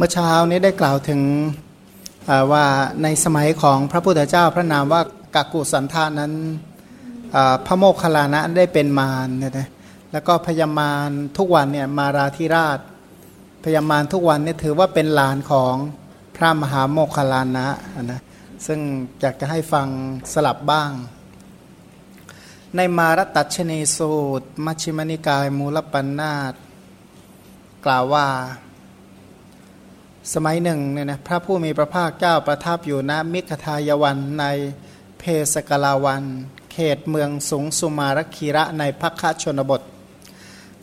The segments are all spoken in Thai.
เมื่อเช้านี้ได้กล่าวถึงว่าในสมัยของพระพุทธเจ้าพระนามว่ากากุสันธานั้นพระโมคคัลลานะได้เป็นมารเนี่ยนะแล้วก็พยามารทุกวันเนี่ยมาราธิราชพยามารทุกวันเนี่ยถือว่าเป็นหลานของพระมหาโมคคัลลานะนะซึ่งอยากจะให้ฟังสลับบ้าง ในมารตัชเนสูตร มัชฌิมนิกายมูลปัญนาตกล่าวว่า สมัยหนึ่งเนี่ยนะพระผู้มีพระภาคเจ้าประทับอยู่ณมิขทายวันในเพสกลาวัน เขตเมืองสูงสุมารคีระในพักคชนบท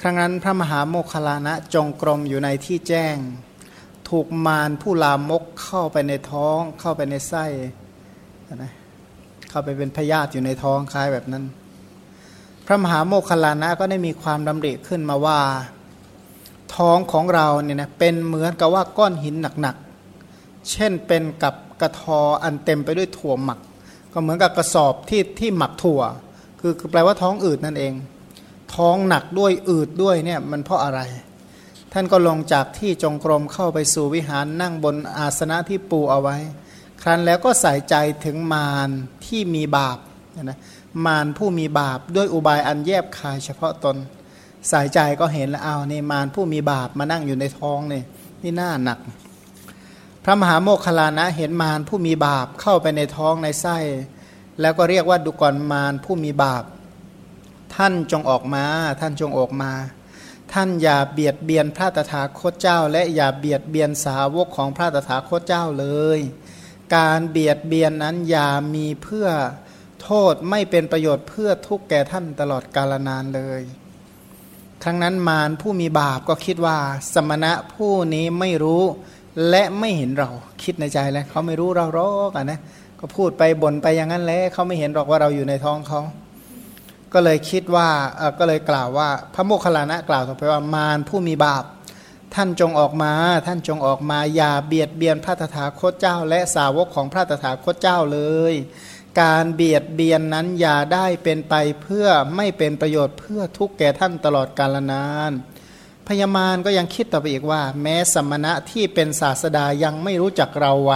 ครั้งนั้นพระมหาโมคลานะจงกรมอยู่ในที่แจ้ง ถูกมารผู้ลามกเข้าไปในท้องเข้าไปในไส้นะเข้าไปเป็นพยาธิอยู่ในท้องคล้ายแบบนั้น พระมหาโมคคลานะก็ได้มีความดำริขึ้นมาว่า ท้องของเราเนี่ยนะเป็นเหมือนกับว่าก้อนหินหนักๆ เช่นเป็นกับกระทออันเต็มไปด้วยถั่วหมัก ก็เหมือนกับกระสอบที่ที่หมักถั่วคือแปลว่าท้องอืดนั่นเอง ท้องหนักด้วยอืดด้วยเนี่ยมันเพราะอะไร ท่านก็ลงจากที่จงกรมเข้าไปสู่วิหารนั่งบนอาสนะที่ปูเอาไว้ ครั้นแล้วก็ใส่ใจถึงมารที่มีบาปนะมารผู้มีบาปด้วยอุบายอันแยบคายเฉพาะตน สายใจก็เห็นแล้วเอานี่มารผู้มีบาปมานั่งอยู่ในท้องเนี่ยนี่น่าหนัก พระมหาโมคคลานะเห็นมารผู้มีบาปเข้าไปในท้องในไส้ แล้วก็เรียกว่าดุกรมารผู้มีบาป ท่านจงออกมา ท่านจงออกมา ท่านอย่าเบียดเบียนพระตถาคตเจ้า และอย่าเบียดเบียนสาวกของพระตถาคตเจ้าเลย การเบียดเบียนนั้นอย่ามีเพื่อโทษไม่เป็นประโยชน์เพื่อทุกแก่ท่านตลอดกาลนานเลย ครั้งนั้นมารผู้มีบาปก็คิดว่าสมณะผู้นี้ไม่รู้และไม่เห็นเราคิดในใจแล้วเขาไม่รู้เราหรอกอะนะก็พูดไปบ่นไปอย่างนั้นแล้วเขาไม่เห็นหรอกว่าเราอยู่ในท้องเขาก็เลยคิดว่าเออก็เลยกล่าวว่าพระโมคคัลลานะกล่าวต่อไปว่ามารผู้มีบาป ท่านจงออกมา ท่านจงออกมาอย่าเบียดเบียนพระตถาคตเจ้า และสาวกของพระตถาคตเจ้าเลย การเบียดเบียนนั้นอย่าได้เป็นไปเพื่อไม่เป็นประโยชน์เพื่อทุกแก่ท่านตลอดกาลนานพญามารก็ยังคิดต่อไปอีกว่า แม้สมณะที่เป็นศาสดายังไม่รู้จักเราไว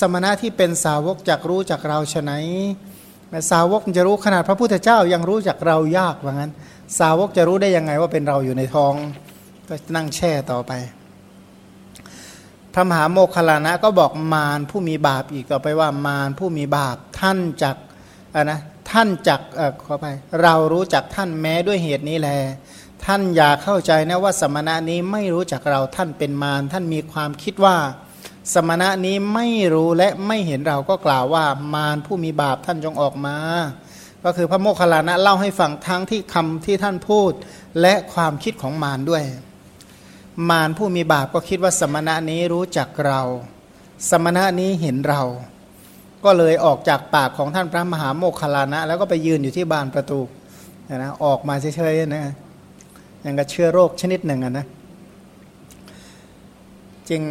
สมณะที่เป็นสาวกจักรู้จักเราฉะไหนสาวกจะรู้ขนาดพระพุทธเจ้ายังรู้จักเรายากว่างั้น สาวกจะรู้ได้ยังไงว่าเป็นเราอยู่ในท้อง ก็นั่งแช่ต่อไป พระมหาโมคคลานะก็บอกมารผู้มีบาปอีกต่อไปว่ามารผู้มีบาปท่านจักนะท่านจักเออขอไปเรารู้จักท่านแม้ด้วยเหตุนี้แล ท่านอย่าเข้าใจนะว่าสมณะนี้ไม่รู้จักเราท่านเป็นมารท่านมีความคิดว่า สมณะนี้ไม่รู้และไม่เห็นเราก็กล่าวว่ามารผู้มีบาปท่านจงออกมา ก็คือพระโมคคัลลานะเล่าให้ฟังทั้งที่คำที่ท่านพูดและความคิดของมารด้วย มารผู้มีบาปก็คิดว่าสมณะนี้รู้จักเรา สมณะนี้เห็นเรา ก็เลยออกจากปากของท่านพระมหาโมคคลานะ แล้วก็ไปยืนอยู่ที่บานประตูนะออกมาเฉยๆนะย่างกับเชื้อโรคชนิดหนึ่งนะจริง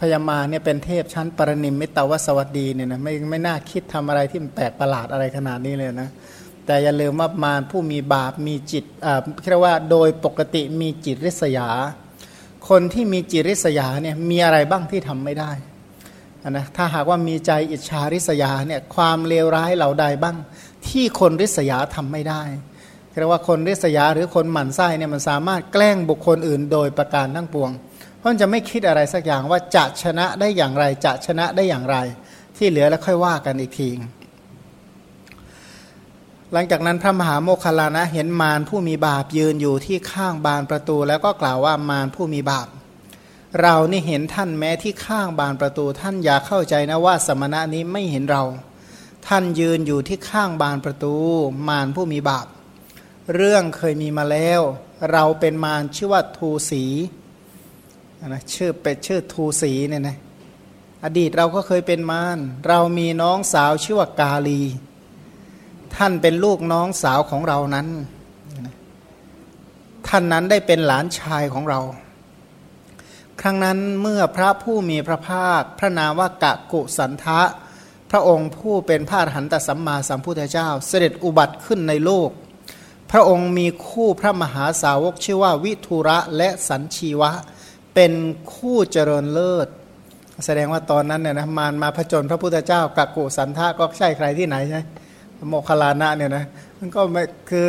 พญามาเนี่ยเป็นเทพชั้นปรนิมมิตวสวัสดีเนี่ยนะไม่ไม่น่าคิดทำอะไรที่มันแปลกประหลาดอะไรขนาดนี้เลยนะ แต่อย่าลืมว่ามารผู้มีบาปมีจิตอ่าเรียกว่าโดยปกติมีจิตริษยา คนที่มีจิริษยาเนี่ยมีอะไรบ้างที่ทำไม่ได้นะถ้าหากว่ามีใจอิจฉาริษยาเนี่ยความเลวร้ายเหล่าใดบ้าง ที่คนริษยาทำไม่ได้เรียกว่าคนริษยาหรือคนหมั่นไส้เนี่ยมันสามารถแกล้งบุคคลอื่น โดยประการทั้งปวง เพราะจะไม่คิดอะไรสักอย่างว่าจะชนะได้อย่างไรจะชนะได้อย่างไร ที่เหลือแล้วค่อยว่ากันอีกที หลังจากนั้นพระมหาโมคคลานะเห็นมารผู้มีบาปยืนอยู่ที่ข้างบานประตู แล้วก็กล่าวว่ามารผู้มีบาป เรานี่เห็นท่านแม้ที่ข้างบานประตู ท่านอย่าเข้าใจนะว่าสมณะนี้ไม่เห็นเรา ท่านยืนอยู่ที่ข้างบานประตู มารผู้มีบาป เรื่องเคยมีมาแล้ว เราเป็นมารชื่อว่าทูสีนะชื่อเป็ดชื่อทูสีเนี่ยนะอดีตเราก็เคยเป็นมารเรามีน้องสาวชื่อว่ากาลี ท่านเป็นลูกน้องสาวของเรานั้น ท่านนั้นได้เป็นหลานชายของเรา ครั้งนั้นเมื่อพระผู้มีพระภาค พระนามว่ากะกุสันทะ พระองค์ผู้เป็นพระหันตสัมมาสัมพุทธเจ้า เสด็จอุบัติขึ้นในโลก พระองค์มีคู่พระมหาสาวกชื่อว่าวิทุระและสันชีวะ เป็นคู่เจริญเลิศแสดงว่าตอนนั้นเนี่ยนะมารมาผจญพระพุทธเจ้ากักกุสันทะก็ใช่ใครที่ไหนใช่ โมคลานะเนี่ยนะมันก็ไม่คือ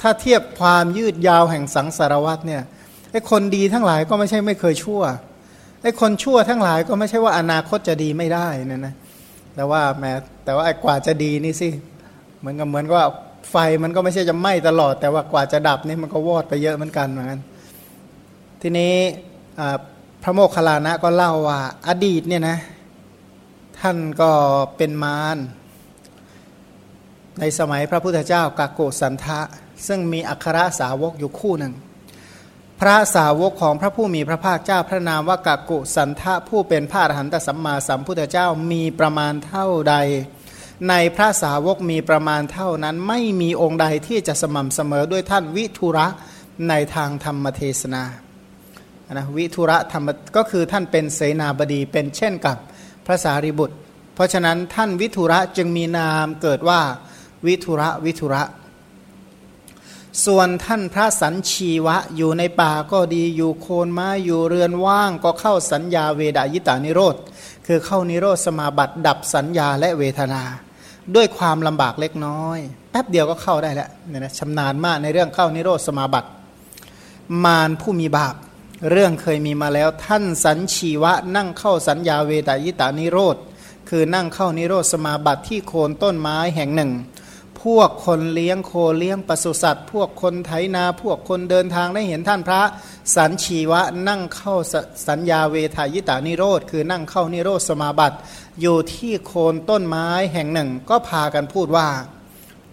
ถ้าเทียบความยืดยาวแห่งสังสารวัตเนี่ยไอ้คนดีทั้งหลายก็ไม่ใช่ไม่เคยชั่วไอ้คนชั่วทั้งหลายก็ไม่ใช่ว่าอนาคตจะดีไม่ได้นี่ยนะแต่ว่าแม้แต่ว่าไอ้กว่าจะดีนี่สิเหมือนกับเหมือนว่าไฟมันก็ไม่ใช่จะไหม้ตลอด แต่ว่ากว่าจะดับนี่มันก็วอดไปเยอะเหมือนกันเหมือนกันทีนี้พระโมคคัลลานะก็เล่าว่าอดีตเนี่ยนะท่านก็เป็นมาร ในสมัยพระพุทธเจ้ากาโกสันทะ ซึ่งมีอัครสาวกอยู่คู่หนึ่ง พระสาวกของพระผู้มีพระภาคเจ้าพระนามว่ากากุสันทะผู้เป็นพระอรหันตสัมมาสัมพุทธเจ้ามีประมาณเท่าใด ในพระสาวกมีประมาณเท่านั้นไม่มีองค์ใดที่จะสม่ำเสมอด้วยท่านวิทุระในทางธรรมเทศนานะวิทุระธรรมก็คือท่านเป็นเสนาบดีเป็นเช่นกับพระสารีบุตร เพราะฉะนั้นท่านวิทุระจึงมีนามเกิดว่า วิทุระวิทุระ ส่วนท่านพระสัญชีวะอยู่ในป่าก็ดีอยู่โคนไม้อยู่เรือนว่างก็เข้าสัญญาเวดายิตานิโรธ คือเข้านิโรธสมาบัติดับสัญญาและเวทนา ด้วยความลำบากเล็กน้อย แป๊บเดียวก็เข้าได้แล้วเนี่ยนะชำนาญมากในเรื่องเข้านิโรธสมาบัติ มารผู้มีบาปเรื่องเคยมีมาแล้วท่านสัญชีวะนั่งเข้าสัญญาเวดายิตานิโรธ คือนั่งเข้านิโรธสมาบัติที่โคนต้นไม้แห่งหนึ่ง พวกคนเลี้ยงโคเลี้ยงปศุสัตว์ พวกคนไถนา พวกคนเดินทางได้เห็นท่านพระสันชีวะนั่งเข้าสัญญาเวทายตานิโรธคือนั่งเข้านิโรธสมาบัติ อยู่ที่โคนต้นไม้แห่งหนึ่ง ก็พากันพูดว่า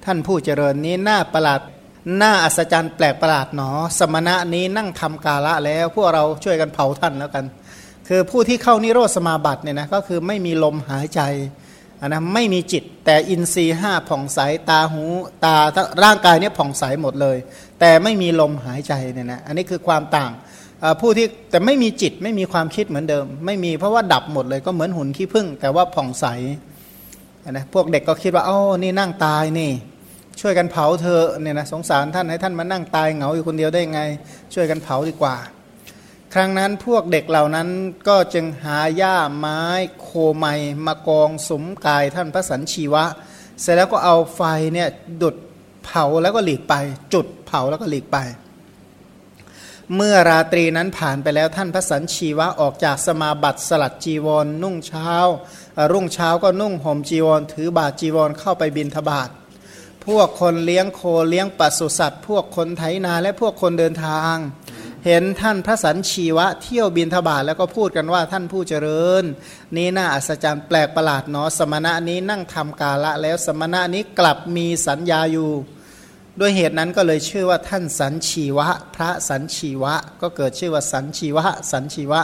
ท่านผู้เจริญนี้น่าประหลาดน่าอัศจรรย์แปลกประหลาดหนอ สมณะนี้นั่งทำกาละแล้ว พวกเราช่วยกันเผาท่านแล้วกัน คือผู้ที่เข้านิโรธสมาบัติเนี่ยนะก็คือไม่มีลมหายใจ นนะไม่มีจิต แต่อินทรีห้าผ่องใสตาหูตาร่างกายเนี่ยผ่องใสหมดเลย แต่ไม่มีลมหายใจเนี่ยนะอันนี้คือความต่างผู้ที่แต่ไม่มีจิตไม่มีความคิดเหมือนเดิม ไม่มีเพราะว่าดับหมดเลยก็เหมือนหุ่นขี้ผึ้งแต่ว่าผ่องใสนะพวกเด็กก็คิดว่าอ๋อนี่นั่งตายนี่ ช่วยกันเผาเธอเนี่ยนะสงสารท่านให้ท่านมานั่งตายเหงาอยู่คนเดียวได้ไง ช่วยกันเผาดีกว่า ครั้งนั้นพวกเด็กเหล่านั้นก็จึงหาหญ้าไม้โคไมมากองสมกายท่านพระสันชีวะ เสร็จแล้วก็เอาไฟเนี่ยดุดเผาแล้วก็หลีกไป จุดเผาแล้วก็หลีกไป เมื่อราตรีนั้นผ่านไปแล้วท่านพระสันชีวะออกจากสมาบัติสลัดจีวรนนุ่งเช้า รุ่งเช้าก็นุ่งห่มจีวร ถือบาทจีวรเข้าไปบินทบาทพวกคนเลี้ยงโคเลี้ยงปศุสัตว์ พวกคนไถนาและพวกคนเดินทาง เห็นท่านพระสันชีวะเที่ยวบินทบาทแล้วก็พูดกันว่าท่านผู้เจริญ นี้น่าอัศจรรย์แปลกประหลาดเนาะสมณะนี้นั่งทำกาละแล้วสมณะนี้กลับมีสัญญาอยู่ ด้วยเหตุนั้นก็เลยชื่อว่าท่านสันชีวะ พระสันชีวะ ก็เกิดชื่อว่าสันชีวะ สันชีวะ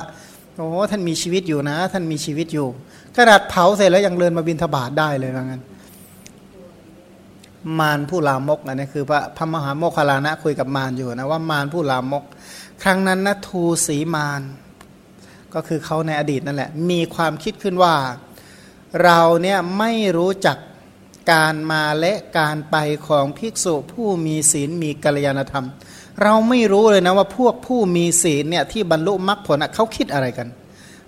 โอ้ท่านมีชีวิตอยู่นะ ท่านมีชีวิตอยู่ขนาดเผาเสร็จแล้วยังเดินมาบินทบาทได้เลยว่างั้นมารผู้ลามกอันนี้คือพระพระมหาโมคคลานะคุยกับมารอยู่นะว่ามารผู้ลามก ครั้งนั้นนะทูสีมาน ก็คือเขาในอดีตนั่นแหละ มีความคิดขึ้นว่า เราเนี่ยไม่รู้จักการมาและการไปของภิกษุผู้มีศีลมีกัลยาณธรรม เราไม่รู้เลยนะว่าพวกผู้มีศีลเนี่ยที่บรรลุมรรคผลเขาคิดอะไรกัน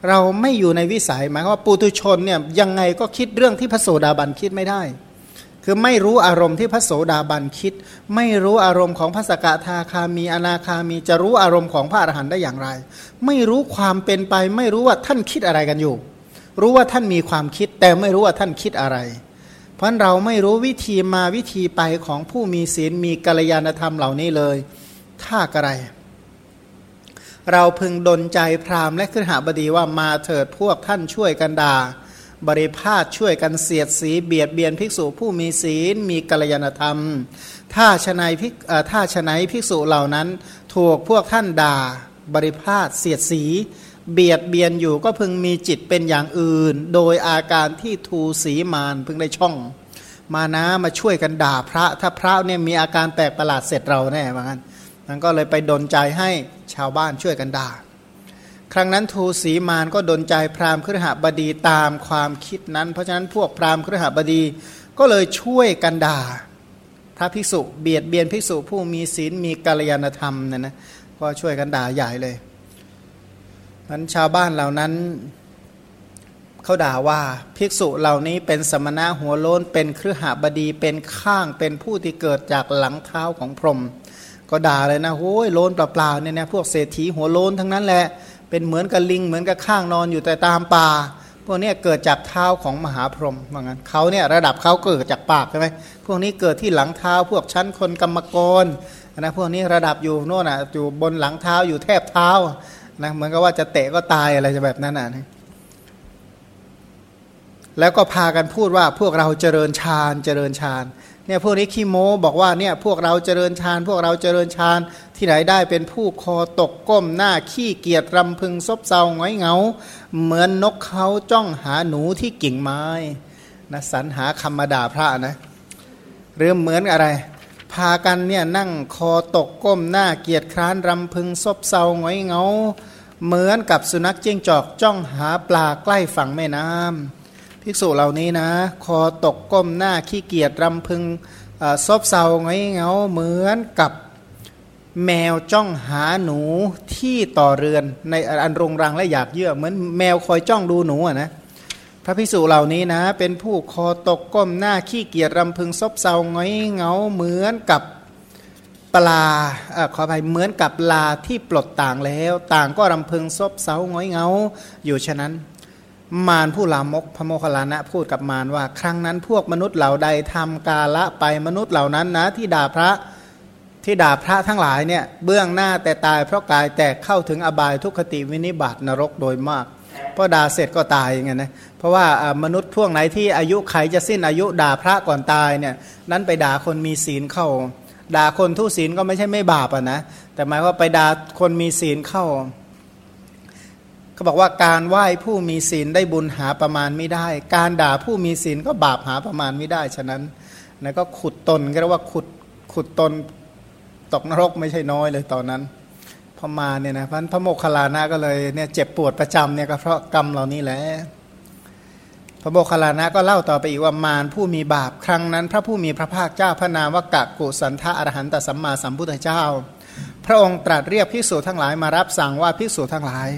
เราไม่อยู่ในวิสัยหมายว่าปุตุชนเนี่ยยังไงก็คิดเรื่องที่พระโสดาบันคิดไม่ได้ คือไม่รู้อารมณ์ที่พระโสดาบันคิด ไม่รู้อารมณ์ของพระสกทาคามีอนาคามี จะรู้อารมณ์ของพระอรหันต์ได้อย่างไร ไม่รู้ความเป็นไป ไม่รู้ว่าท่านคิดอะไรกันอยู่ รู้ว่าท่านมีความคิด แต่ไม่รู้ว่าท่านคิดอะไร เพราะเราไม่รู้วิธีมาวิธีไปของผู้มีศีลมีกัลยาณธรรมเหล่านี้เลยถ้ากระไรเราพึงดนใจพราหมณ์และขึ้นหาบดีว่ามาเถิดพวกท่านช่วยกันดา่า บริพาทช่วยกันเสียดสีเบียดเบียนภิกษุผู้มีศีลมีกัลยาณธรรม ถ้าชนัยภิกถ้าชนัยภิกษุเหล่านั้นถูกพวกท่านด่า บริพาทเสียดสี เบียดเบียนอยู่ก็พึงมีจิตเป็นอย่างอื่น โดยอาการที่ทูสีมานพึงได้ช่อง มานะมาช่วยกันด่าพระ ถ้าพระเนี่ยมีอาการแปลกประหลาดเสร็จเราแน่เหมือนกันนั้นก็เลยไปดนใจให้ชาวบ้านช่วยกันด่า ครั้งนั้นทูสีมานก็ดนใจพราหมณ์ครหบดีตามความคิดนั้น เพราะฉะนั้นพวกพราหมณ์ครหบดีก็เลยช่วยกันด่าพระภิกษุเบียดเบียนภิกษุผู้มีศีลมีกัลยาณธรรมนะนะก็ช่วยกันด่าใหญ่เลยมันชาวบ้านเหล่านั้นเขาด่าว่าภิกษุเหล่านี้เป็นสมณะหัวโล้นเป็นเครือหบดีเป็นข้างเป็นผู้ที่เกิดจากหลังเท้าของพรหมก็ด่าเลยนะโอ้ยโลนเปล่าๆเนี่ยนะพวกเศรษฐีหัวโลนทั้งนั้นแหละ เป็นเหมือนกับลิงเหมือนกับข้างนอนอยู่แต่ตามป่าพวกนี้เกิดจากเท้าของมหาพรหมว่างั้นเขาเนี่ยระดับเขาเกิดจากปากใช่ไหมพวกนี้เกิดที่หลังเท้าพวกชั้นคนกรรมกรนะพวกนี้ระดับอยู่โน่นอะอยู่บนหลังเท้าอยู่แทบเท้านะเหมือนกับว่าจะเตะก็ตายอะไรจะแบบนั้นอะแล้วก็พากันพูดว่าพวกเราเจริญฌานเจริญฌาน เนี่ยพวกนี้ขี้โม้บอกว่าเนี่ยพวกเราเจริญฌานพวกเราเจริญฌานที่ไหนได้เป็นผู้คอตกก้มหน้าขี้เกียจรำพึงซบเซาหงอยเงา เหมือนนกเขาจ้องหาหนูที่กิ่งไม้นะสรรหาคำมาด่าพระนะหรือเหมือนอะไร พากันเนี่ยนั่งคอตกก้มหน้าเกียจคร้านรำพึงซบเซาหงอยเงา เหมือนกับสุนัขจิ้งจอกจ้องหาปลาใกล้ฝั่งแม่น้ำ ภิกษุเหล่านี้นะ คอตกก้มหน้าขี้เกียจรำพึงซบเซาไงเงาเหมือนกับแมวจ้องหาหนูที่ต่อเรือนในอันรงรังและอยากเยื่อเหมือนแมวคอยจ้องดูหนูอะนะพระภิกษุเหล่านี้นะ เป็นผู้คอตกก้มหน้าขี้เกียจรำพึงซบเซาไงเงาเหมือนกับปลาอขออภัยเหมือนกับลาที่ปลดต่างแล้ว ต่างก็รำพึงซบเซางอยเงาอยู่ฉะนั้น มารผู้ลามกพระโมคคัลลานะพูดกับมารว่า ครั้งนั้นพวกมนุษย์เหล่าใดทำกาละไปมนุษย์เหล่านั้นนะที่ด่าพระที่ด่าพระทั้งหลายเนี่ยเบื้องหน้าแต่ตายเพราะกายแตกเข้าถึงอบายทุกขติวินิบาตนรกโดยมากเพราะด่าเสร็จก็ตายอย่างเงี้ยนะเพราะว่ามนุษย์พวกไหนที่อายุไขจะสิ้นอายุด่าพระก่อนตายเนี่ยนั้นไปด่าคนมีศีลเข้า ด่าคนทุศีลก็ไม่ใช่ไม่บาปอะนะแต่หมายว่าไปด่าคนมีศีลเข้า เขาบอกว่าการไหว้ผู้มีศีลได้บุญหาประมาณไม่ได้ การด่าผู้มีศีลก็บาปหาประมาณไม่ได้ ฉะนั้นนะก็ขุดตนก็เรียกว่าขุดขุดตนตกนรกไม่ใช่น้อยเลยตอนนั้นพอมาเนี่ยนะพันพระโมคคัลลานะก็เลยเนี่ยเจ็บปวดประจำเนี่ยก็เพราะกรรมเหล่านี้แหละพระโมคคัลลานะก็เล่าต่อไปอีกว่ามารผู้มีบาปครั้งนั้น พระผู้มีพระภาคเจ้าพระนามว่ากะกุสันทะอรหันตสัมมาสัมพุทธเจ้า พระองค์ตรัสเรียกภิกษุทั้งหลายมารับสั่งว่าภิกษุทั้งหลาย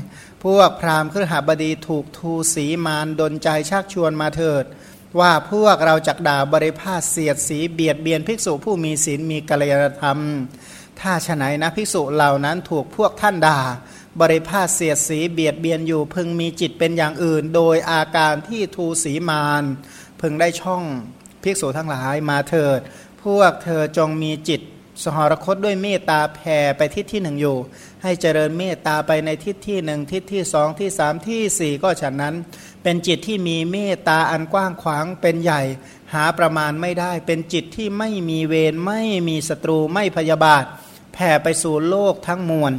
พวกพราหมณ์ครหบดีถูกทูสีมารดนใจชักชวนมาเถิด ว่าพวกเราจักด่าบริพาทเสียดสีเบียดเบียนภิกษุผู้มีศีลมีกัลยาณธรรม ถ้าฉไหนนะภิกษุเหล่านั้นถูกพวกท่านด่า บริพาทเสียดสีเบียดเบียนอยู่พึงมีจิตเป็นอย่างอื่น โดยอาการที่ทูสีมารพึงได้ช่องภิกษุทั้งหลายมาเถิด พวกเธอจงมีจิต สหรคตด้วยเมตตาแผ่ไปทิศที่หนึ่งอยู่ ให้เจริญเมตตาไปในทิศที่หนึ่งทิศที่สองที่สามที่สี่ก็ฉะนั้น เป็นจิตที่มีเมตตาอันกว้างขวางเป็นใหญ่ หาประมาณไม่ได้ เป็นจิตที่ไม่มีเวรไม่มีศัตรูไม่พยาบาท แผ่ไปสู่โลกทั้งมวล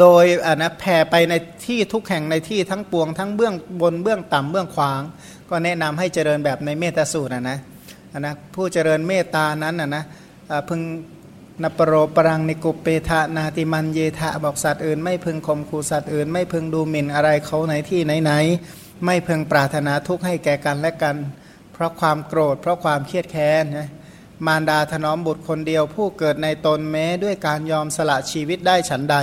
โดยอ่านะแผ่ไปในที่ทุกแห่งในที่ทั้งปวงทั้งเบื้องบนเบื้องต่ำเบื้องขวาง ก็แนะนำให้เจริญแบบในเมตสูตรนะนะนะผู้เจริญเมตตานั้นนะนะ พึงนปโรปรังนิกุเปทะนาติมันเยทะบอกสัตว์อื่น ไม่พึงข่มขู่สัตว์อื่น ไม่พึงดูหมิ่นอะไรเขาในที่ไหนๆไม่พึงปรารถนาทุกข์ให้แก่กันและกัน เพราะความโกรธ เพราะความเครียดแค้นนะมารดาถนอมบุตรคนเดียวผู้เกิดในตนแม้ด้วยการยอมสละชีวิตได้ฉันใด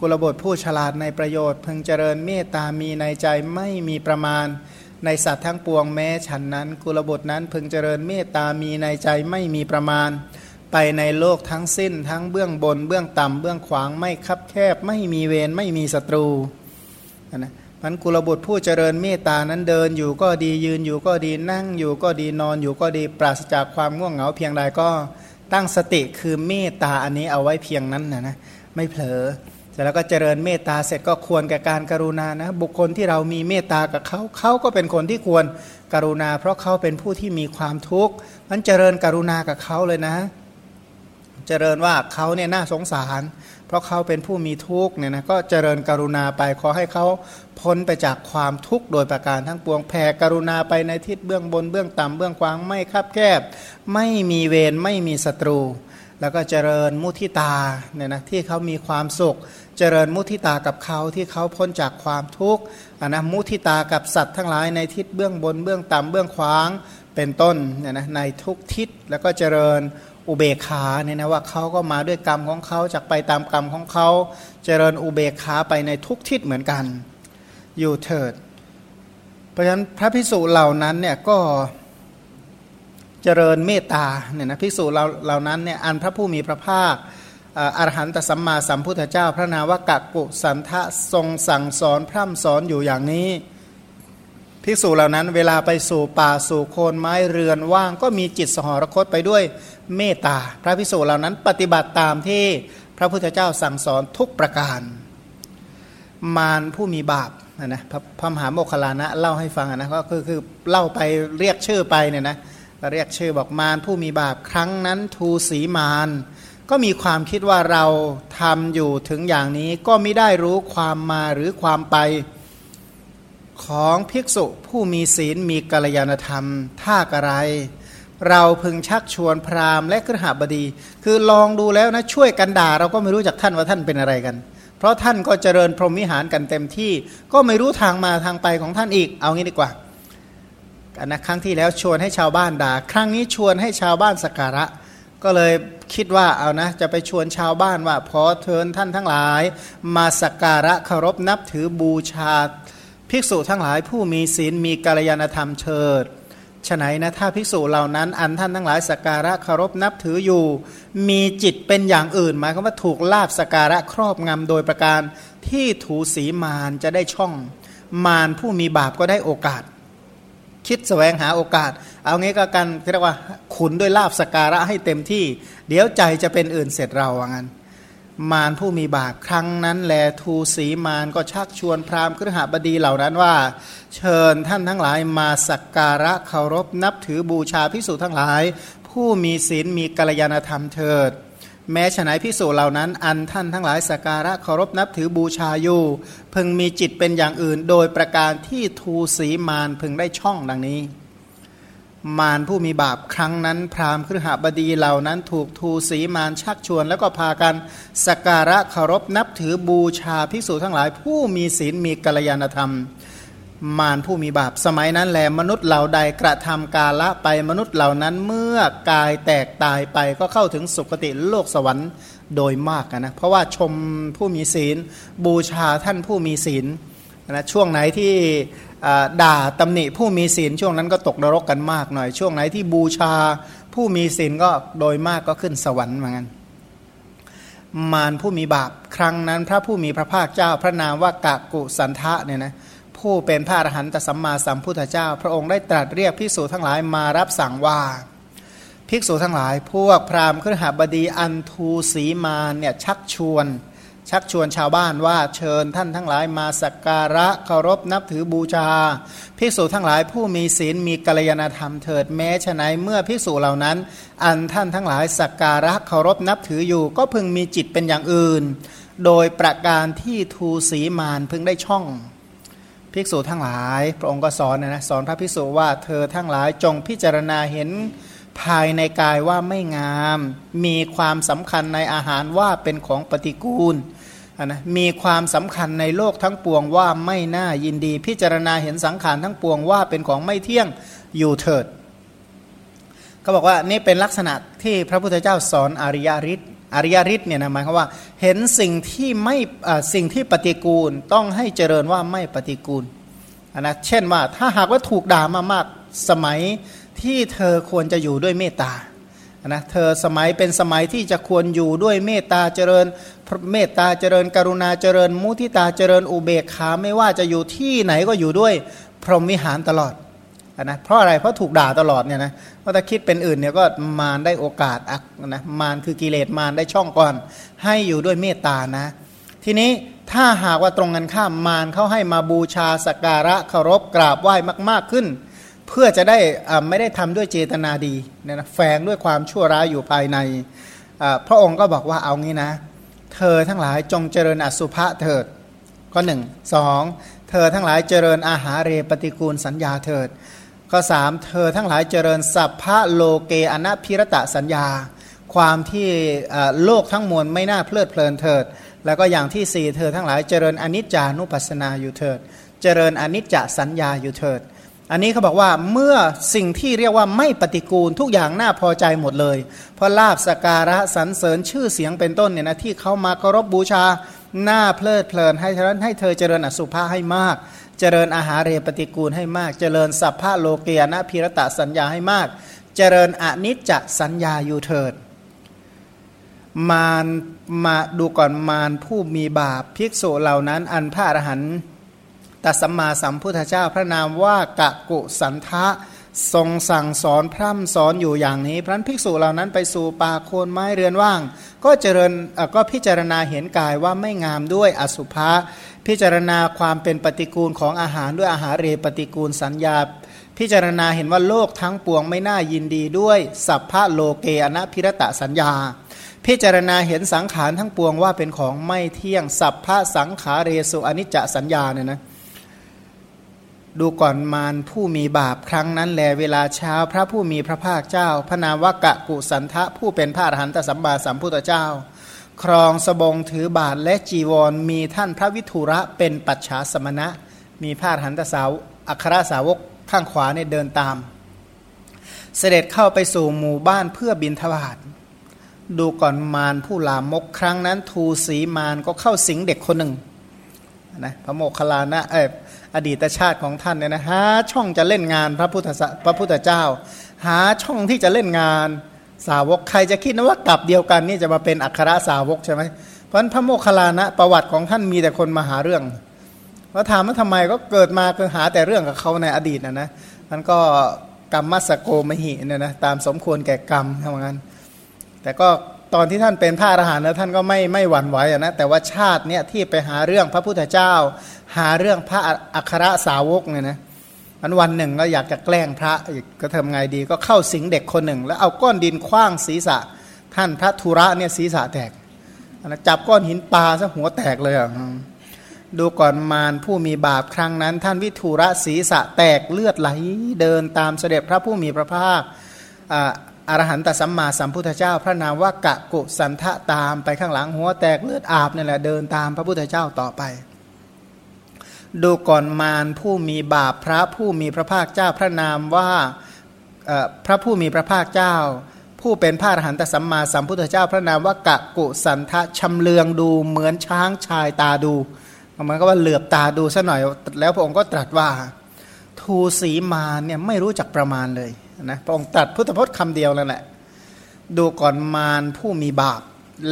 กุลบุตรผู้ฉลาดในประโยชน์ พึงเจริญเมตตามีในใจไม่มีประมาณ ในสัตว์ทั้งปวงแม้ฉันนั้น กุลบุตรนั้นพึงเจริญเมตตามีในใจไม่มีประมาณ ไปในโลกทั้งสิ้น ทั้งเบื้องบน เบื้องต่ำเบื้องขวางไม่คับแคบ ไม่มีเวรไม่มีศัตรูนะมันกุลบุตรผู้เจริญเมตานั้นเดินอยู่ก็ดียืนอยู่ก็ดีนั่งอยู่ก็ดีนอนอยู่ก็ดีปราศจากความง่วงเหงาเพียงใดก็ตั้งสติคือเมตตาอันนี้เอาไว้เพียงนั้นนะนะไม่เผลอ ร็จแล้วก็เจริญเมตตาเสร็จก็ควรแก่การกรุณานะ บุคคลที่เรามีเมตตากับเขาเขาก็เป็นคนที่ควรกรุณา เพราะเขาเป็นผู้ที่มีความทุกข์มันเจริญกรุณากับเขาเลยนะ เจริญว่าเขาเนี่ยน่าสงสาร เพราะเขาเป็นผู้มีทุกข์เนี่ยนะก็เจริญกรุณาไปขอให้เขาพ้นไปจากความทุกข์โดยประการทั้งปวงแผ่กรุณาไปในทิศเบื้องบนเบื้องต่ำเบื้องกว้างไม่คับแคบไม่มีเวรไม่มีศัตรู แล้วก็เจริญมุทิตาเนี่ยนะที่เขามีความสุข เจริญมุทิตากับเขาที่เขาพ้นจากความทุกข์นนะมุทิตากับสัตว์ทั้งหลายในทิศเบื้องบนเบื้องต่ำเบื้องขวางเป็นต้นเนี่ยนะในทุกทิศแล้วก็เจริญอุเบกขาเนี่ยนะว่าเขาก็มาด้วยกรรมของเขาจากไปตามกรรมของเขาเจริญอุเบกขาไปในทุกทิศเหมือนกันอยู่เถิด เพราะฉะนั้นพระพิสุเหล่านั้นเนี่ยก็ เจริญเมตตาเนี่ยนะพิสุเราเหล่านั้นเนี่ยอันพระผู้มีพระภาคอรหันตสัมมาสัมพุทธเจ้า พระนาวกักกุสันทะทรงสั่งสอนพร่ำสอนอยู่อย่างนี้ ภิกษุเหล่านั้นเวลาไปสู่ป่าสู่โคนไม้เรือนว่างก็มีจิตสหรคตไปด้วยเมตตา พระภิกษุเหล่านั้นปฏิบัติตามที่พระพุทธเจ้าสั่งสอนทุกประการ มารผู้มีบาปนะนะพระมหาโมคคลานะเล่าให้ฟังนะก็คือคือเล่าไปเรียกชื่อไปเนี่ยนะ เรียกชื่อบอกมารผู้มีบาปครั้งนั้นทูสีมารก็มีความคิดว่าเราทำอยู่ถึงอย่างนี้ก็ไม่ได้รู้ความมาหรือความไปของภิกษุผู้มีศีลมีกัลยาณธรรมท่ากระไร เราพึงชักชวนพราหมณ์และกรหบดี คือลองดูแล้วนะช่วยกันด่าเราก็ไม่รู้จักท่านว่าท่านเป็นอะไรกัน เพราะท่านก็เจริญพรหมวิหารกันเต็มที่ ก็ไม่รู้ทางมาทางไปของท่านอีกเอางี้ดีกว่า นนะครั้งที่แล้วชวนให้ชาวบ้านด่า ครั้งนี้ชวนให้ชาวบ้านสักการะ ก็เลยคิดว่าเอานะ จะไปชวนชาวบ้านว่าพอเทินท่านทั้งหลาย มาสักการะเคารพนับถือบูชาภิกษุทั้งหลายผู้มีศีลมีกัลยาณธรรมเชิดฉนัยนะถ้าภิกษุเหล่านั้น อันท่านทั้งหลายสักการะเคารพนับถืออยู่ มีจิตเป็นอย่างอื่น หมายความว่าถูกลาบสักการะครอบงำโดยประการที่ถูสีมารจะได้ช่อง มารผู้มีบาปก็ได้โอกาส คิดแสวงหาโอกาส เอางี้ก็กันเรียกว่าขุนด้วยลาบสการะให้เต็มที่ เดี๋ยวใจจะเป็นอื่นเสร็จเราว่างั้น มารผู้มีบาปครั้งนั้นแลทูสีมารก็ชักชวนพราหมณ์ครหบดีเหล่านั้นว่า เชิญท่านทั้งหลายมาสักการะเคารพนับถือบูชาพิสูจทั้งหลาย ผู้มีศีลมีกัลยาณธรรมเถิด แม้ฉนัยพิสูจเหล่านั้น อันท่านทั้งหลายสักการะเคารพนับถือบูชาอยู่พึงมีจิตเป็นอย่างอื่น โดยประการที่ทูสีมารพึงได้ช่องดังนี้ มารผู้มีบาปครั้งนั้น พราหมณ์ครหบดีเหล่านั้นถูกทูสีมารชักชวน แล้วก็พากันสักการะเคารพนับถือบูชาภิกษุทั้งหลายผู้มีศีลมีกัลยาณธรรม มารผู้มีบาป สมัยนั้นแหลมนุษย์เหล่าใดกระทำกาละไปมนุษย์เหล่านั้นเมื่อกายแตกตายไปก็เข้าถึงสุคติโลกสวรรค์โดยมากนะเพราะว่าชมผู้มีศีล บูชาท่านผู้มีศีลนะช่วงไหนที่ด่าตำหนิผู้มีศีลช่วงนั้นก็ตกนรกกันมากหน่อย ช่วงไหนที่บูชาผู้มีศีลก็โดยมากก็ขึ้นสวรรค์เหมือนกันมารผู้มีบาปครั้งนั้น พระผู้มีพระภาคเจ้าพระนามว่ากะกุสันทะเนี่ยนะ ผู้เป็นพระอรหันตสัมมาสัมพุทธเจ้า พระองค์ได้ตรัสเรียกภิกษุทั้งหลายมารับสั่งว่าภิกษุทั้งหลาย พวกพราหมณ์ขึ้นหาบดีอันทูสีมาเนี่ยชักชวน ชักชวนชาวบ้านว่าเชิญท่านทั้งหลายมาสักการะเคารพนับถือบูชาภิกษุทั้งหลายผู้มีศีลมีกัลยาณธรรมเถิดแม้ฉะนั้นเมื่อภิกษุเหล่านั้น อันท่านทั้งหลายสักการะเคารพนับถืออยู่ ก็พึงมีจิตเป็นอย่างอื่น โดยประการที่ทูสีมานพึงได้ช่อง ภิกษุทั้งหลาย พระองค์ก็สอนนะสอนพระภิกษุว่าเธอทั้งหลายจงพิจารณาเห็นภายในกายว่าไม่งาม มีความสำคัญในอาหารว่าเป็นของปฏิกูลนะมีความสำคัญในโลกทั้งปวงว่าไม่น่ายินดี พิจารณาเห็นสังขารทั้งปวงว่าเป็นของไม่เที่ยงอยู่เถิดเขาบอกว่านี่เป็นลักษณะที่พระพุทธเจ้าสอนอริยฤทธิ์ อริยฤทธิ์เนี่ยนะหมายความว่าเห็นสิ่งที่ไม่สิ่งที่ปฏิกูลต้องให้เจริญว่าไม่ปฏิกูลนะเช่นว่าถ้าหากว่าถูกด่ามามากสมัยที่เธอควรจะอยู่ด้วยเมตตานะเธอสมัยเป็นสมัยที่จะควรอยู่ด้วยเมตตาเจริญเมตตาเจริญ กรุณาเจริญ มุทิตาเจริญอุเบกขาไม่ว่าจะอยู่ที่ไหนก็อยู่ด้วยพรหมวิหารตลอด นะเพราะอะไรเพราะถูกด่าตลอดเนี่ยนะเพราะถ้าคิดเป็นอื่นเนี่ยก็มารได้โอกาสอักนะมารคือกิเลสมารได้ช่องก่อน ให้อยู่ด้วยเมตตานะ ทีนี้ถ้าหากว่าตรงกันข้ามมารเขาให้มาบูชาสักการะเคารพกราบไหว้มาก ๆขึ้น เพื่อจะได้ไม่ได้ทำด้วยเจตนาดีเนี่ยนะแฝงด้วยความชั่วร้ายอยู่ภายในพระองค์ก็บอกว่าเอางี้นะ เธอทั้งหลายจงเจริญอสุภะเถิดก็หนึ่งสองเธอทั้งหลายเจริญอาหารเรปฏิกูลสัญญาเถิด ข้อสามเธอทั้งหลายเจริญสัพพะโลเกอนัพิรตะสัญญา ความที่โลกทั้งมวลไม่น่าเพลิดเพลินเถิด แล้วก็อย่างที่สี่เธอทั้งหลายเจริญอนิจจานุปัสสนาอยู่เถิด เจริญอนิจจสัญญาอยู่เถิด อันนี้เขาบอกว่าเมื่อสิ่งที่เรียกว่าไม่ปฏิกูลทุกอย่างน่าพอใจหมดเลย เพราะลาบสการะสรรเสริญชื่อเสียงเป็นต้นเนี่ยนะที่เขามาเคารพบูชาหน้าเพลิดเพลินให้เธอให้เธอเจริญอสุภะให้มาก เจริญอาหารเรปฏิกูลให้มาก เจริญสัพพะโลเกียนะพิรตะสัญญาให้มาก เจริญอนิจจสัญญาอยู่เถิด มารมาดูก่อนมารผู้มีบาปภิกษุเหล่านั้น อันพระอรหันตสัมมาสัมพุทธเจ้าพระนามว่ากะกุสันทะ ทรงสั่งสอนพร่ำสอนอยู่อย่างนี้ พระภิกษุเหล่านั้นไปสู่ป่าโคนไม้เรือนว่าง ก็เจริญก็พิจารณาเห็นกายว่าไม่งามด้วยอสุภะพิจารณาความเป็นปฏิกูลของอาหารด้วยอาหารเรปฏิกูลสัญญา พิจารณาเห็นว่าโลกทั้งปวงไม่น่ายินดีด้วย สัพพะโลเกอนะพิรตะสัญญา พิจารณาเห็นสังขารทั้งปวงว่าเป็นของไม่เที่ยงสัพพะสังขาเรสุอนิจจสัญญาเนี่ยนะ ดูก่อนมารผู้มีบาปครั้งนั้นแลเวลาเช้าพระผู้มีพระภาคเจ้า พระนามวกะกุสันทะผู้เป็นพระอรหันตสัมมาสัมพุทธเจ้า ครองสบงถือบาทและจีวรมีท่านพระวิทุระเป็นปัจฉาสมณะ มีพระอรหันตสาวอัครสาวกข้างขวาเนี่ยเดินตาม เสด็จเข้าไปสู่หมู่บ้านเพื่อบินทบาทดูก่อนมารผู้ลามกครั้งนั้นทูสีมารก็เข้าสิงเด็กคนหนึ่งนะพระโมคคัลลานะเออ อดีตชาติของท่านเนี่ยนะหาช่องจะเล่นงานพระพุทธพระพุทธเจ้า หาช่องที่จะเล่นงานสาวกใครจะคิดนะว่ากลับเดียวกันนี่จะมาเป็นอัครสาวกใช่ไหมเพราะะพระโมคคัลลานะประวัติของท่านมีแต่คนมาหาเรื่องว่าถามว่าทำไมก็เกิดมาคือหาแต่เรื่องกับเขาในอดีตนะนะมันก็กรรมมัสโกมหิเนี่ยนะตามสมควรแก่กรรมทำงานแต่ก็ ตอนที่ท่านเป็นพระอรหันต์แล้วท่านก็ไม่ไม่หวั่นไหวนะแต่ว่าชาติเนี่ยที่ไปหาเรื่องพระพุทธเจ้า หาเรื่องพระอัครสาวกเนี่ยนะวันวันหนึ่งก็อยากจะแกล้งพระก็ทำไงดีก็เข้าสิงเด็กคนหนึ่ง แล้วเอาก้อนดินคว้างศีรษะ ท่านพระธุระเนี่ยศีรษะแตกนะจับก้อนหินปลาซะหัวแตกเลยอะดูก่อนมารผู้มีบาปครั้งนั้น ท่านวิทูระศีรษะแตกเลือดไหลเดินตามเสด็จพระผู้มีพระภาค อรหันตสัมมาสัมพุทธเจ้า พระนามว่ากะกุสันทะตามไปข้างหลังหัวแตกเลือดอาบนี่แหละเดินตามพระพุทธเจ้าต่อไป ดูก่อนมารผู้มีบาปพระผู้มีพระภาคเจ้าพระนามว่าพระผู้มีพระภาคเจ้า ผู้เป็นพระอรหันตสัมมาสัมพุทธเจ้า พระนามว่ากะกุสันทะชำเลืองดูเหมือนช้างชายตาดูมันก็ว่าเหลือบตาดูซะหน่อยแล้วพระองค์ก็ตรัสว่าทูสีมาเนี่ยไม่รู้จักประมาณเลย นะพระองค์ตรัสพุทธพจน์คำเดียวแล้วแหละดูก่อนมารผู้มีบาป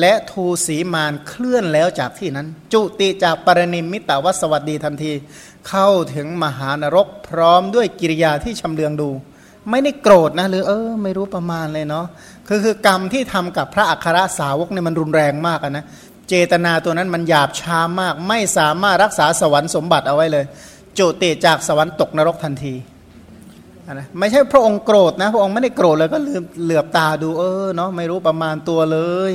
และทูสีมารเคลื่อนแล้วจากที่นั้น จุติจากปรนิมมิตาวสวัสดีทันที เข้าถึงมหานรกพร้อมด้วยกิริยาที่ชำเลืองดู ไม่ได้โกรธนะหรือเออ ไม่รู้ประมาณเลยเนาะคือคือกรรมที่ทำกับพระอัครสาวกเนี่ยมันรุนแรงมากนะเจตนาตัวนั้นมันหยาบช้ามาก ไม่สามารถรักษาสวรรค์สมบัติเอาไว้เลย จุติจากสวรรค์ตกนรกทันที นะไม่ใช่พระองค์โกรธนะ พระองค์ไม่ได้โกรธเลยก็ลือบเหลือบตาดูเออเนาะไม่รู้ประมาณตัวเลย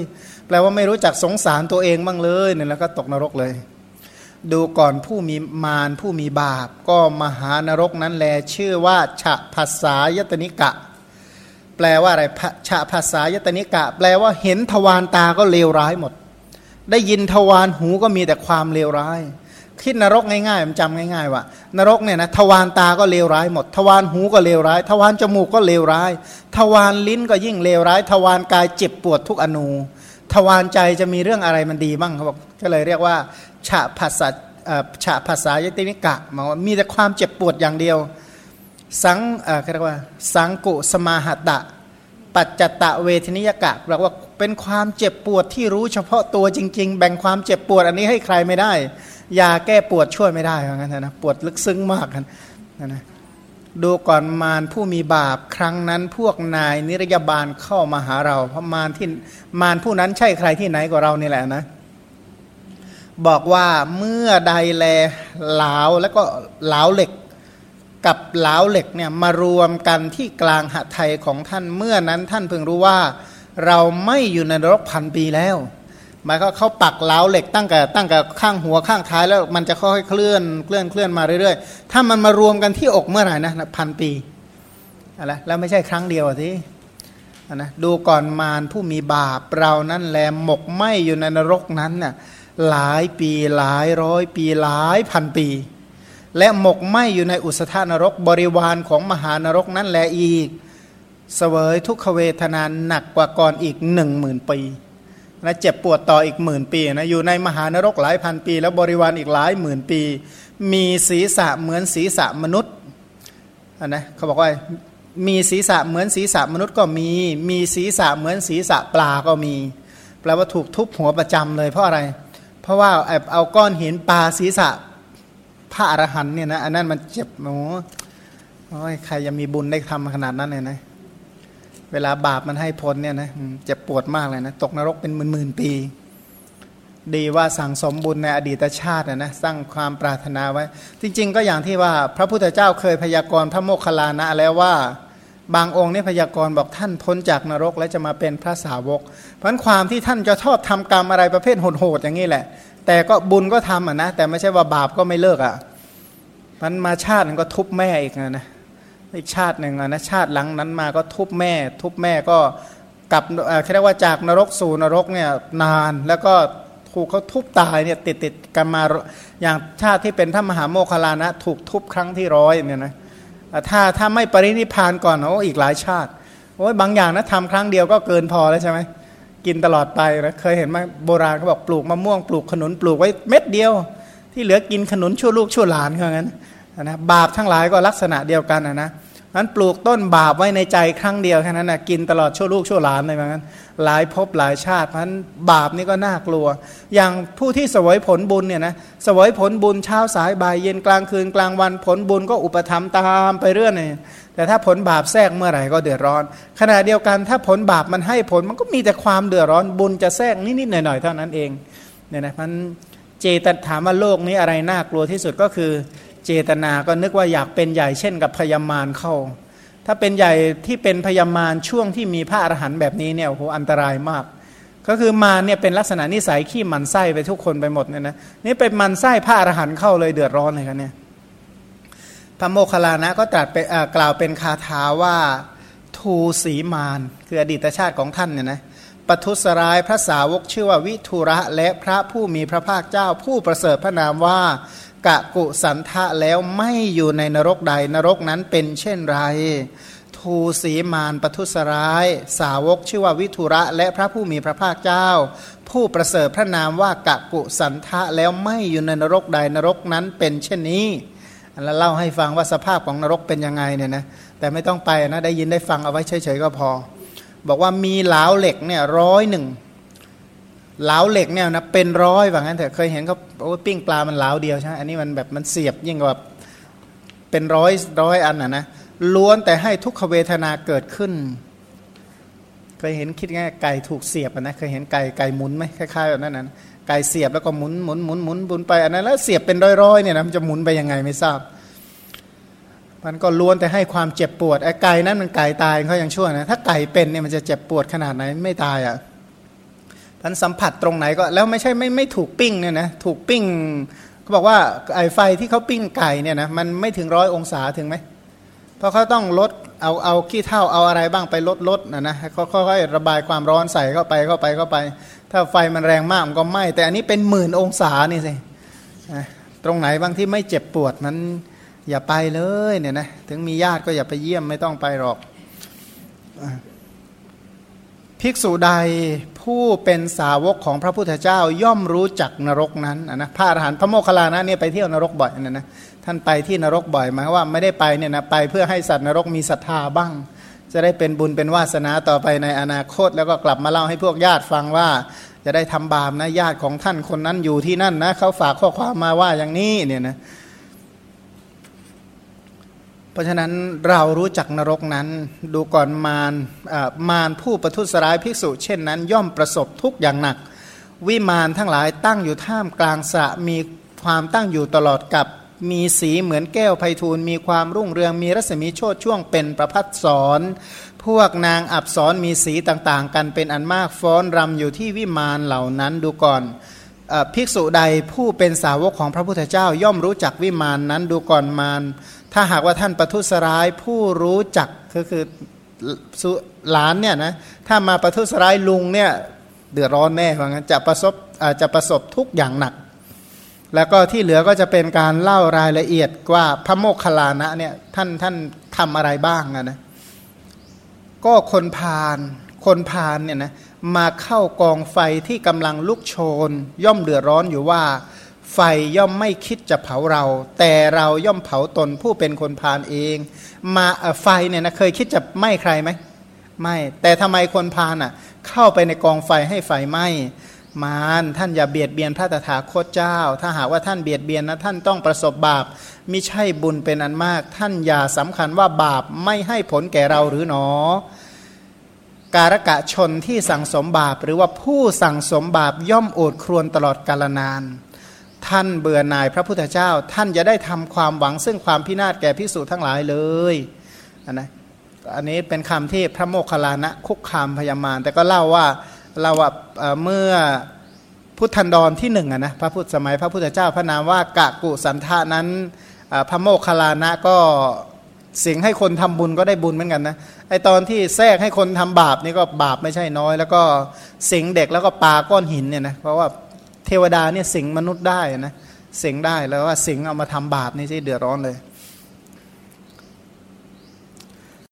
แปลว่าไม่รู้จักสงสารตัวเองบ้างเลยเนี่ยแล้วก็ตกนรกเลย ดูก่อนผู้มีมารผู้มีบาป ก็มหานรกนั้นแลชื่อว่าฉะภาษายตนิกะ แปลว่าอะไรฉะภาษายตนิกะ แปลว่าเห็นทวารตาก็เลวร้ายหมด ได้ยินทวารหูก็มีแต่ความเลวร้าย คิดนรกง่ายๆมันจำง่าย ๆ ว่า นรกเนี่ยนะทวารตาก็เลวร้ายหมด ทวารหูก็เลวร้าย ทวารจมูกก็เลวร้าย ทวารลิ้นก็ยิ่งเลวร้าย ทวารกายเจ็บปวดทุกอนูทวารใจจะมีเรื่องอะไรมันดีบ้างเขาบอกก็เลยเรียกว่าฉะภาษาฉะภาษายตินิกะมาว่ามีแต่ความเจ็บปวดอย่างเดียว สังเรียกว่า สังกุสมาหัตะ ปัจจตะเวทนิยกะแปลว่าเป็นความเจ็บปวดที่รู้เฉพาะตัวจริง ๆ แบ่งความเจ็บปวดอันนี้ให้ใครไม่ได้ยาแก้ปวดช่วยไม่ได้เหมือนกันนะปวดลึกซึ้งมากนนะนะดูก่อนมารผู้มีบาปครั้งนั้นพวกนายนิรยาบาลเข้ามาหาเรา เพราะมารที่มารผู้นั้นใช่ใครที่ไหนกว่าเรานี่แหละนะ บอกว่าเมื่อใดแลเหลาแล้วก็เหลาเหล็ก กับเหลาเหล็กเนี่ยมารวมกันที่กลางหะไทยของท่านเมื่อนั้นท่านเพิ่งรู้ว่า เราไม่อยู่ในนรกพันปีแล้วหมายก็เขาปักเหลาเหล็กตั้งแต่ตั้งแต่ข้างหัวข้างท้ายแล้วมันจะค่อยๆเคลื่อนเคลื่อนเคลื่อนมาเรื่อยๆ ถ้ามันมารวมกันที่อกเมื่อไหร่นะพันปีอะไรแล้วไม่ใช่ครั้งเดียวทีนะดูก่อนมารผู้มีบาปเรานั้นแลหมกไหมอยู่ในนรกนั้นน่ะหลายปีหลายร้อยปีหลายพันปี และหมกไหมอยู่ในอุสธานรกบริวารของมหานรกนั้นแลอีกเสวยทุกขเวทนานหนักกว่าก่อนอีกหนึ่งหมื่นปีนะเจ็บปวดต่ออีกหมื่นปีนะอยู่ในมหานรกหลายพันปี แล้วบริวารอีกหลายหมื่นปี มีศีรษะเหมือนศีรษะมนุษย์นนะเขาบอกว่ามีศีรษะเหมือนศีรษะมนุษย์ก็มี มีศีรษะเหมือนศีรษะปลาก็มี แปลว่าถูกทุบหัวประจำเลยเพราะอะไร เพราะว่าแอบเอาก้อนหินปลาศีรษะ พระอรหันเนี่ยนะอันนั้นมันเจ็บโอ้ยใครยังมีบุญได้ทำขนาดนั้นเลยนะเวลาบาปมันให้ผลเนี่ยนะเจ็บปวดมากเลยนะตกนรกเป็นหมื่นๆปี ดีว่าสั่งสมบุญในอดีตชาตินะสร้างความปรารถนาไว้ จริง ๆ ก็อย่างที่ว่าพระพุทธเจ้าเคยพยากรณ์พระโมคคัลลานะแล้วว่าบางองค์นี่พยากรณ์บอกท่านพ้นจากนรกแล้วจะมาเป็นพระสาวก เพราะความที่ท่านจะชอบทำกรรมอะไรประเภทโหดๆอย่างนี้แหละ แต่ก็บุญก็ทำอะนะ แต่ไม่ใช่ว่าบาปก็ไม่เลิกอะมันมาชาตินึงก็ทุบแม่อีกนะ อีกชาติหนึ่งนะชาติหลังนั้นมาก็ทุบแม่ ทุบแม่ก็กลับเรียกว่าจากนรกสู่นรกเนี่ยนานแล้วก็ถูกเขาทุบตายเนี่ยติดติดกันมาอย่างชาติที่เป็นท่านมหาโมคคลานะ ถูกทุบครั้งที่ร้อยเนี่ยนะถ้าถ้าไม่ปรินิพานก่อนโอ้อีกหลายชาติโอ้ยบางอย่างนะทำครั้งเดียวก็เกินพอแล้วใช่ไหม กินตลอดไปนะเคยเห็นไหมโบราณเขาบอกปลูกมะม่วงปลูกขนุนปลูกไว้เม็ดเดียว ที่เหลือกินขนุนชั่วลูกชั่วหลานเขางั้นนะบาปทั้งหลายก็ลักษณะเดียวกันนะนะ นั้นปลูกต้นบาปไว้ในใจครั้งเดียวแค่นั้นนะกินตลอดชั่วลูกชั่วหลานเลยเหมือนกันหลายภพหลายชาติเพราะนั้นบาปนี่ก็น่ากลัว อย่างผู้ที่สวยผลบุญเนี่ยนะสวยผลบุญเช้าสายบ่ายเย็นกลางคืนกลางวันผลบุญก็อุปธรรมตามไปเรื่อยเลยแต่ถ้าผลบาปแทรกเมื่อไหร่ก็เดือดร้อน ขณะเดียวกันถ้าผลบาปมันให้ผลมันก็มีแต่ความเดือดร้อนบุญจะแทรกนิดๆหน่อยๆเท่านั้นเองเนี่ยนะมันเจตถามว่าโลกนี้อะไรน่ากลัวที่สุดก็คือ เจตนาก็นึกว่าอยากเป็นใหญ่เช่นกับพยามารเข้า ถ้าเป็นใหญ่ที่เป็นพยามารช่วงที่มีพระอรหันต์แบบนี้เนี่ยโอ้โหอันตรายมาก ก็คือมาเนี่ยเป็นลักษณะนิสัยขี้มันไส้ไปทุกคนไปหมดเนี่ยนะนี่เป็นมันไส้พระอรหันต์เข้าเลยเดือดร้อนเลยครับเนี่ยพระโมคคัลลานะก็ตรัสไปกล่าวเป็นคาถาว่าทูสีมานคืออดีตชาติของท่านเนี่ยนะปทุสร้ายพระสาวกชื่อว่าวิทุระและพระผู้มีพระภาคเจ้าผู้ประเสริฐพระนามว่า กะกุสันทะแล้วไม่อยู่ในนรกใดนรกนั้นเป็นเช่นไร ทูสีมานปทุสร้าย สาวกชื่อว่าวิทุระและพระผู้มีพระภาคเจ้า ผู้ประเสริฐพระนามว่ากะกุสันทะแล้วไม่อยู่ในนรกใดนรกนั้นเป็นเช่นนี้แล้วเล่าให้ฟังว่าสภาพของนรกเป็นยังไงเนี่ยนะแต่ไม่ต้องไปนะได้ยินได้ฟังเอาไว้เฉยๆก็พอ บอกว่ามีเหลาเหล็กเนี่ยร้อยหนึ่ง เหลาเหล็กเนี่ยนะเป็นร้อยว่างั้นเถอะเคยเห็นเขาโอ้ปิ้งปลามันเหลาเดียวใช่ไหมอันนี้มันแบบมันเสียบยิ่งกว่าเป็นร้อยร้อยอันอะนะล้วนแต่ให้ทุกขเวทนาเกิดขึ้น เคยเห็นคิดง่ายไก่ถูกเสียบนะเคยเห็นไก่ไก่หมุนไหมคล้ายๆแบบนั้นนะไก่เสียบแล้วก็หมุนหมุนหมุนหมุนบุนไปอันนั้นแล้วเสียบเป็นร้อยๆเนี่ยนะมันจะหมุนไปยังไงไม่ทราบ มันก็ล้วนแต่ให้ความเจ็บปวดไอ้ไก่นั้นมันไก่ตายเขายังชั่วนะถ้าไก่เป็นเนี่ยมันจะเจ็บปวดขนาดไหนไม่ตายอะานสัมผัสตรงไหนก็แล้วไม่ใช่ไม่ไม่ถูกปิ้งเนี่ยนะถูกปิ้งเขาบอกว่าไอไฟที่เขาปิ้งไก่เนี่ยนะมันไม่ถึงร้อยองศาถึงไหมเพราะเขาต้องลดเอาเอาขี้เท่าเอาอะไรบ้างไปลดลดนะนะเขาค่อยๆระบายความร้อนใส่เข้าไปเข้าไปเข้าไป ถ้าไฟมันแรงมากมันก็ไหม้แต่อันนี้เป็นหมื่นองศานี่สิตรงไหนบางที่ไม่เจ็บปวดนั้นอย่าไปเลยเนี่ยนะถึงมีญาติก็อย่าไปเยี่ยมไม่ต้องไปหรอก ภิกษุใดผู้เป็นสาวกของพระพุทธเจ้าย่อมรู้จักนรกนั้นนะพระอรหันต์พระโมคคัลลานะเนี่ยไปเที่ยวนรกบ่อยนะนะท่านไปที่นรกบ่อยหมายว่าไม่ได้ไปเนี่ยนะไปเพื่อให้สัตว์นรกมีศรัทธาบ้าง จะได้เป็นบุญเป็นวาสนาต่อไปในอนาคต แล้วก็กลับมาเล่าให้พวกญาติฟังว่า จะได้ทำบาปนะญาติของท่านคนนั้นอยู่ที่นั่นนะเขาฝากข้อความมาว่าอย่างนี้เนี่ยนะเพราะฉะนั้นเรารู้จักนรกนั้น ดูก่อนมารมารผู้ประทุษร้ายภิกษุ เช่นนั้น ย่อมประสบทุกอย่างหนัก วิมานทั้งหลายตั้งอยู่ท่ามกลางสระมีความตั้งอยู่ตลอดกับมีสีเหมือนแก้วไพฑูรย์มีความรุ่งเรืองมีรัศมีโชดช่วงเป็นประพัดสอนพวกนางอับสรมีสีต่างๆ กันเป็นอันมากฟ้อนรำอยู่ที่วิมานเหล่านั้นดูก่อนภิกษุใดผู้เป็นสาวกของพระพุทธเจ้าย่อมรู้จักวิมานนั้นดูก่อนมาร ถ้าหากว่าท่านประทุษร้ายผู้รู้จักก็คือหลานเนี่ยนะถ้ามาประทุษร้ายลุงเนี่ยเดือดร้อนแน่เพราะงั้นจะประสบอาจจะประสบทุกอย่างหนัก แล้วก็ที่เหลือก็จะเป็นการเล่ารายละเอียดว่าพระโมคคัลลานะเนี่ยท่านท่านทำอะไรบ้างนะก็คนพาลคนพาลเนี่ยนะมาเข้ากองไฟที่กำลังลุกโชน ย่อมเดือดร้อนอยู่ว่า ไฟย่อมไม่คิดจะเผาเรา แต่เราย่อมเผาตนผู้เป็นคนพาลเอง มาไฟเนี่ยนะเคยคิดจะไหม้ใครไหมไม่ แต่ทำไมคนพาลอะ เข้าไปในกองไฟให้ไฟไหม้มารท่านอย่าเบียดเบียนพระตถาคตเจ้า ถ้าหากว่าท่านเบียดเบียนนะท่านต้องประสบบาปมิใช่บุญเป็นอันมาก ท่านอย่าสำคัญว่าบาปไม่ให้ผลแก่เราหรือหนอ การกะชนที่สั่งสมบาป หรือว่าผู้สั่งสมบาปย่อมโอดครวนตลอดกาลนาน ท่านเบื่อหน่ายพระพุทธเจ้า ท่านจะได้ทำความหวังซึ่งความพินาศแก่พิสูจน์ทั้งหลายเลยนะอันนี้เป็นคำที่พระโมคคัลลานะคุกคามพยามารแต่ก็เล่าว่าเราว่าเมื่อพุทธันดรที่หนึ่งนะพระพุทธสมัยพระพุทธเจ้าพระนามว่ากะกุสันทานั้นพระโมคคัลลานะก็เสิ่งให้คนทำบุญก็ได้บุญเหมือนกันนะไอตอนที่แทรกให้คนทำบาปนี่ก็บาปไม่ใช่น้อย แล้วก็สิงเด็กแล้วก็ปาก้อนหินเนี่ยนะเพราะว่า ทวดาเนี่ยสิงมนุษย์ได้นะสิงได้แล้วว่าสิงเอามาทำบาปนี่ใช่เดือดร้อนเลย